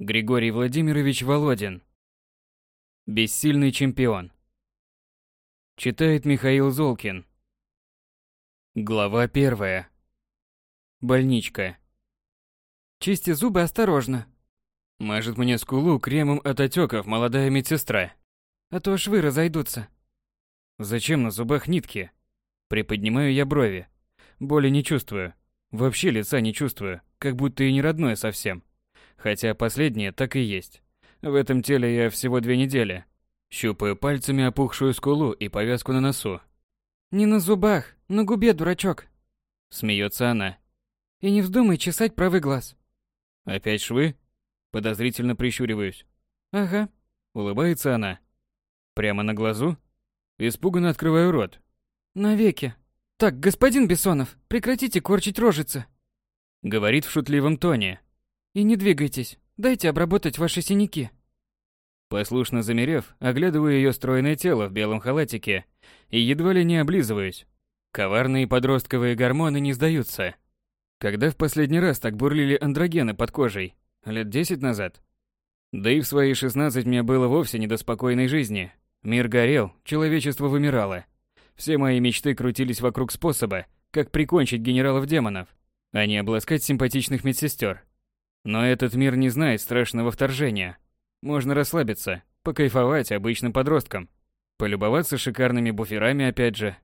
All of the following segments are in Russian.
Григорий Владимирович Володин. Бессильный чемпион. Читает Михаил Золкин. Глава первая. Больничка. Чисти зубы осторожно. Мажет мне скулу кремом от отеков молодая медсестра. А то швы разойдутся. Зачем на зубах нитки? Приподнимаю я брови. Боли не чувствую. Вообще лица не чувствую, как будто и не родное совсем. Хотя последнее так и есть. В этом теле я всего две недели. Щупаю пальцами опухшую скулу и повязку на носу. Не на зубах, на губе, дурачок. Смеется она. И не вздумай чесать правый глаз. Опять швы? Подозрительно прищуриваюсь. Ага. Улыбается она. Прямо на глазу? Испуганно открываю рот. Навеки. Так, господин Бессонов, прекратите корчить рожицы. Говорит в шутливом тоне. И не двигайтесь. Дайте обработать ваши синяки. Послушно замерев, оглядываю ее стройное тело в белом халатике и едва ли не облизываюсь. Коварные подростковые гормоны не сдаются. Когда в последний раз так бурлили андрогены под кожей? Лет десять назад? Да и в свои 16 мне было вовсе не до спокойной жизни. Мир горел, человечество вымирало. Все мои мечты крутились вокруг способа, как прикончить генералов-демонов, а не обласкать симпатичных медсестер. Но этот мир не знает страшного вторжения. Можно расслабиться, покайфовать обычным подросткам, полюбоваться шикарными буферами опять же.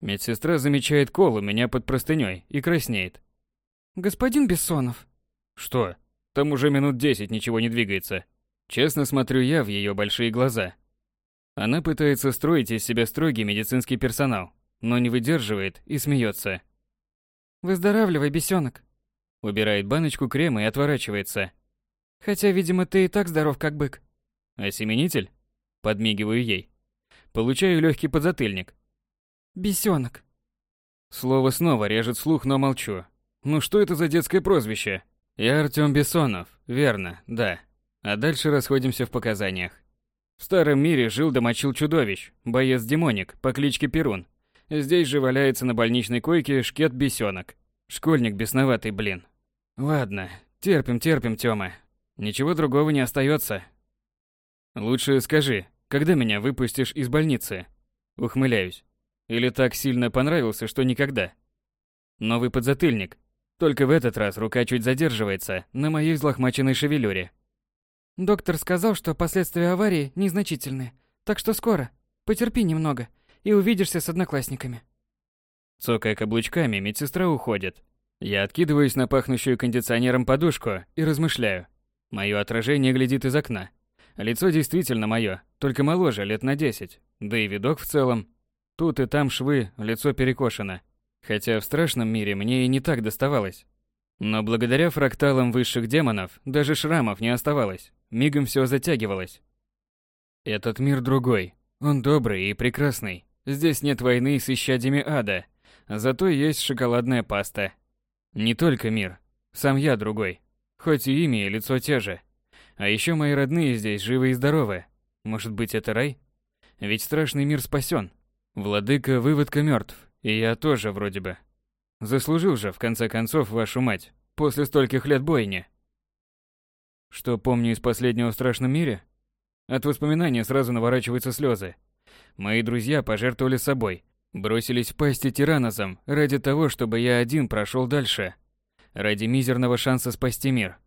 Медсестра замечает кол у меня под простыней и краснеет. Господин Бессонов. Что? Там уже минут десять ничего не двигается. Честно смотрю я в ее большие глаза. Она пытается строить из себя строгий медицинский персонал, но не выдерживает и смеется. Выздоравливай, бесенок. Убирает баночку крема и отворачивается. Хотя, видимо, ты и так здоров, как бык. Осеменитель? Подмигиваю ей. Получаю легкий подзатыльник. Бесенок. Слово снова режет слух, но молчу. Ну что это за детское прозвище? Я Артём Бессонов, верно, да. А дальше расходимся в показаниях. В старом мире жил домочил чудовищ, боец-демоник по кличке Перун. Здесь же валяется на больничной койке шкет-бесенок. Школьник бесноватый, блин. Ладно, терпим, терпим, Тёма. Ничего другого не остается. Лучше скажи, когда меня выпустишь из больницы? Ухмыляюсь. Или так сильно понравился, что никогда? Новый подзатыльник. Только в этот раз рука чуть задерживается на моей взлохмаченной шевелюре. Доктор сказал, что последствия аварии незначительные, так что скоро. Потерпи немного, и увидишься с одноклассниками. Цокая каблучками, медсестра уходит. Я откидываюсь на пахнущую кондиционером подушку и размышляю. Мое отражение глядит из окна. Лицо действительно мое, только моложе, лет на десять. Да и видок в целом. Тут и там швы, лицо перекошено. Хотя в страшном мире мне и не так доставалось. Но благодаря фракталам высших демонов даже шрамов не оставалось. Мигом все затягивалось. Этот мир другой. Он добрый и прекрасный. Здесь нет войны с исчадьями ада. Зато есть шоколадная паста. Не только мир. Сам я другой. Хоть и имя и лицо те же. А еще мои родные здесь живы и здоровы. Может быть, это рай? Ведь страшный мир спасен. Владыка выводка мертв, и я тоже вроде бы. Заслужил же, в конце концов, вашу мать, после стольких лет бойни. Что помню из последнего в страшном мире? От воспоминания сразу наворачиваются слезы. Мои друзья пожертвовали собой, бросились в пасти тиранозам ради того, чтобы я один прошел дальше ради мизерного шанса спасти мир.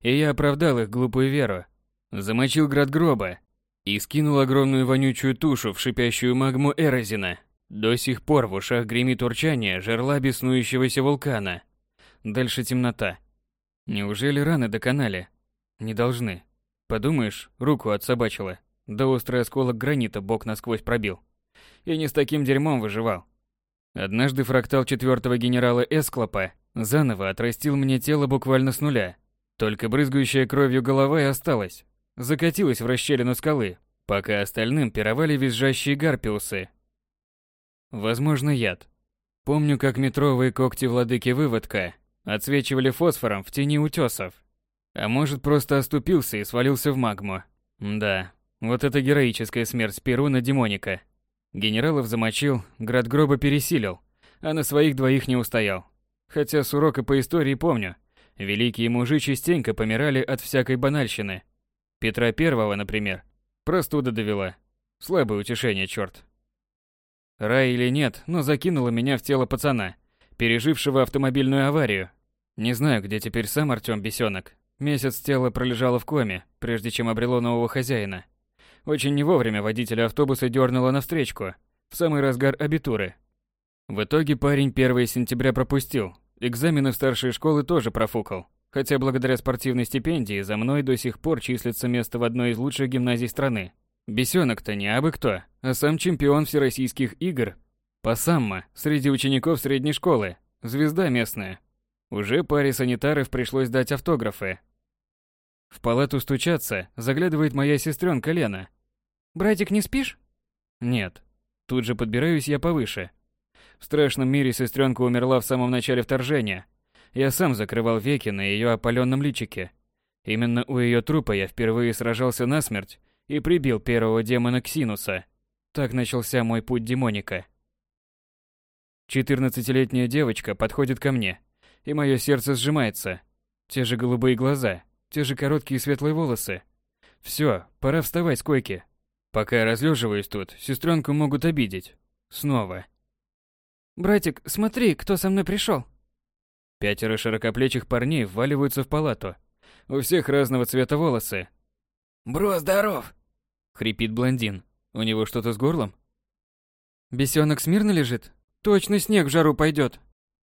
И я оправдал их глупую веру. Замочил град гроба и скинул огромную вонючую тушу в шипящую магму Эрозина. До сих пор в ушах гремит урчание жерла беснующегося вулкана. Дальше темнота. Неужели раны доконали? Не должны. Подумаешь, руку отсобачила. Да острый осколок гранита бок насквозь пробил. И не с таким дерьмом выживал. Однажды фрактал четвертого генерала Эсклопа Заново отрастил мне тело буквально с нуля. Только брызгающая кровью голова и осталась. Закатилась в расщелину скалы, пока остальным пировали визжащие гарпиусы. Возможно, яд. Помню, как метровые когти владыки выводка отсвечивали фосфором в тени утесов. А может, просто оступился и свалился в магму. Да, вот это героическая смерть Перуна Демоника. Генералов замочил, град гроба пересилил, а на своих двоих не устоял. Хотя с урока по истории помню, Великие мужи частенько помирали от всякой банальщины. Петра Первого, например, простуда довела. Слабое утешение, черт. Рай или нет, но закинула меня в тело пацана, пережившего автомобильную аварию. Не знаю, где теперь сам Артём Бесёнок. Месяц тело пролежало в коме, прежде чем обрело нового хозяина. Очень не вовремя водителя автобуса дернуло навстречку, в самый разгар абитуры. В итоге парень 1 сентября пропустил, экзамены в старшей школы тоже профукал. Хотя благодаря спортивной стипендии за мной до сих пор числится место в одной из лучших гимназий страны. Бесенок-то не абы кто, а сам чемпион всероссийских игр. По самма, среди учеников средней школы, звезда местная. Уже паре санитаров пришлось дать автографы. В палату стучаться, заглядывает моя сестренка Лена. «Братик, не спишь?» «Нет». Тут же подбираюсь я повыше. В страшном мире сестренка умерла в самом начале вторжения. Я сам закрывал веки на ее опаленном личике. Именно у ее трупа я впервые сражался насмерть и прибил первого демона Ксинуса. Так начался мой путь демоника. Четырнадцатилетняя девочка подходит ко мне, и мое сердце сжимается. Те же голубые глаза, те же короткие светлые волосы. Все, пора вставать с койки. Пока я разлеживаюсь тут, сестренку могут обидеть. Снова. «Братик, смотри, кто со мной пришел. Пятеро широкоплечих парней вваливаются в палату. У всех разного цвета волосы. «Бро, здоров!» — хрипит блондин. У него что-то с горлом? Бесенок смирно лежит? Точно снег в жару пойдет.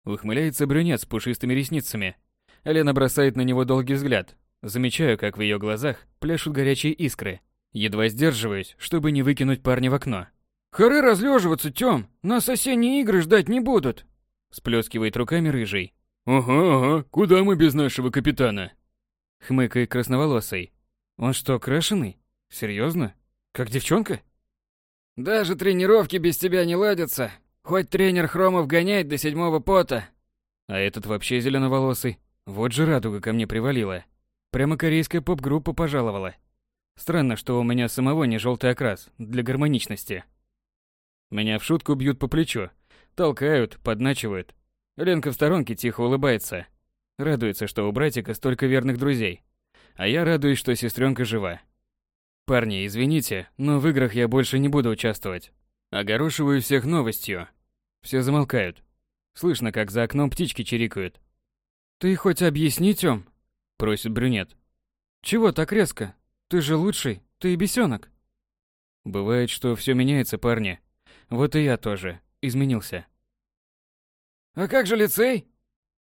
Ухмыляется брюнет с пушистыми ресницами. Лена бросает на него долгий взгляд. Замечаю, как в ее глазах пляшут горячие искры. Едва сдерживаюсь, чтобы не выкинуть парня в окно. «Хоры разлеживаться, Тём! Нас осенние игры ждать не будут!» Сплескивает руками рыжий. «Ага, ага, куда мы без нашего капитана?» Хмыкает красноволосый. «Он что, крашеный? Серьезно? Как девчонка?» «Даже тренировки без тебя не ладятся. Хоть тренер Хромов гоняет до седьмого пота». А этот вообще зеленоволосый. Вот же радуга ко мне привалила. Прямо корейская поп-группа пожаловала. Странно, что у меня самого не желтый окрас, для гармоничности. Меня в шутку бьют по плечу, толкают, подначивают. Ленка в сторонке тихо улыбается. Радуется, что у братика столько верных друзей. А я радуюсь, что сестренка жива. Парни, извините, но в играх я больше не буду участвовать. Огорошиваю всех новостью. Все замолкают. Слышно, как за окном птички чирикают. «Ты хоть объясни, Тём?» – просит брюнет. «Чего так резко? Ты же лучший, ты и бесенок». Бывает, что все меняется, парни. Вот и я тоже изменился. «А как же лицей?»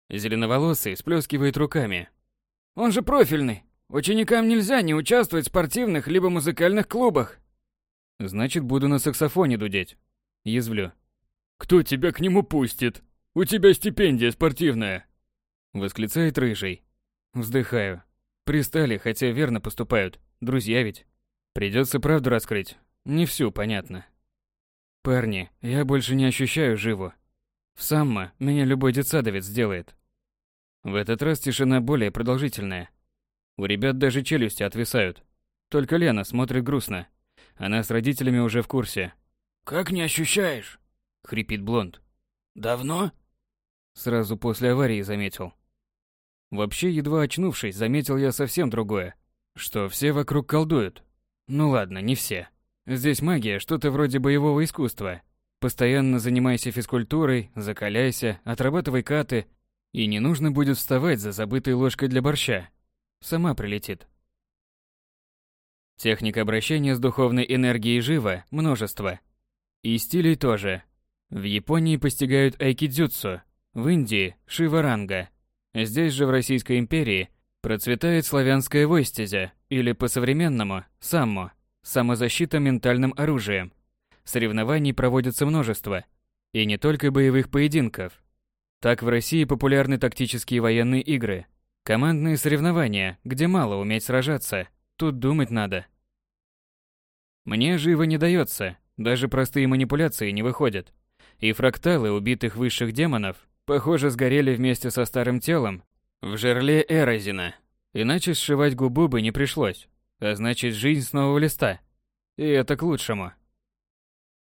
Зеленоволосый сплескивает руками. «Он же профильный. Ученикам нельзя не участвовать в спортивных либо музыкальных клубах». «Значит, буду на саксофоне дудеть». Язвлю. «Кто тебя к нему пустит? У тебя стипендия спортивная!» Восклицает рыжий. Вздыхаю. Пристали, хотя верно поступают. Друзья ведь. Придется правду раскрыть. Не всю, понятно. Парни, я больше не ощущаю живу. В Самма меня любой детсадовец сделает. В этот раз тишина более продолжительная. У ребят даже челюсти отвисают. Только Лена смотрит грустно. Она с родителями уже в курсе. «Как не ощущаешь?» — хрипит Блонд. «Давно?» Сразу после аварии заметил. Вообще, едва очнувшись, заметил я совсем другое. Что все вокруг колдуют. Ну ладно, не все. Здесь магия что-то вроде боевого искусства. Постоянно занимайся физкультурой, закаляйся, отрабатывай каты, и не нужно будет вставать за забытой ложкой для борща. Сама прилетит. Техник обращения с духовной энергией жива множество. И стилей тоже. В Японии постигают айкидзюцу, в Индии – шиваранга. Здесь же в Российской империи процветает славянская войстезя, или по-современному – саммо, самозащита ментальным оружием – Соревнований проводится множество, и не только боевых поединков. Так в России популярны тактические военные игры, командные соревнования, где мало уметь сражаться, тут думать надо. Мне живо не дается, даже простые манипуляции не выходят. И фракталы убитых высших демонов, похоже, сгорели вместе со старым телом в жерле Эрозина. Иначе сшивать губу бы не пришлось, а значит жизнь с нового листа. И это к лучшему.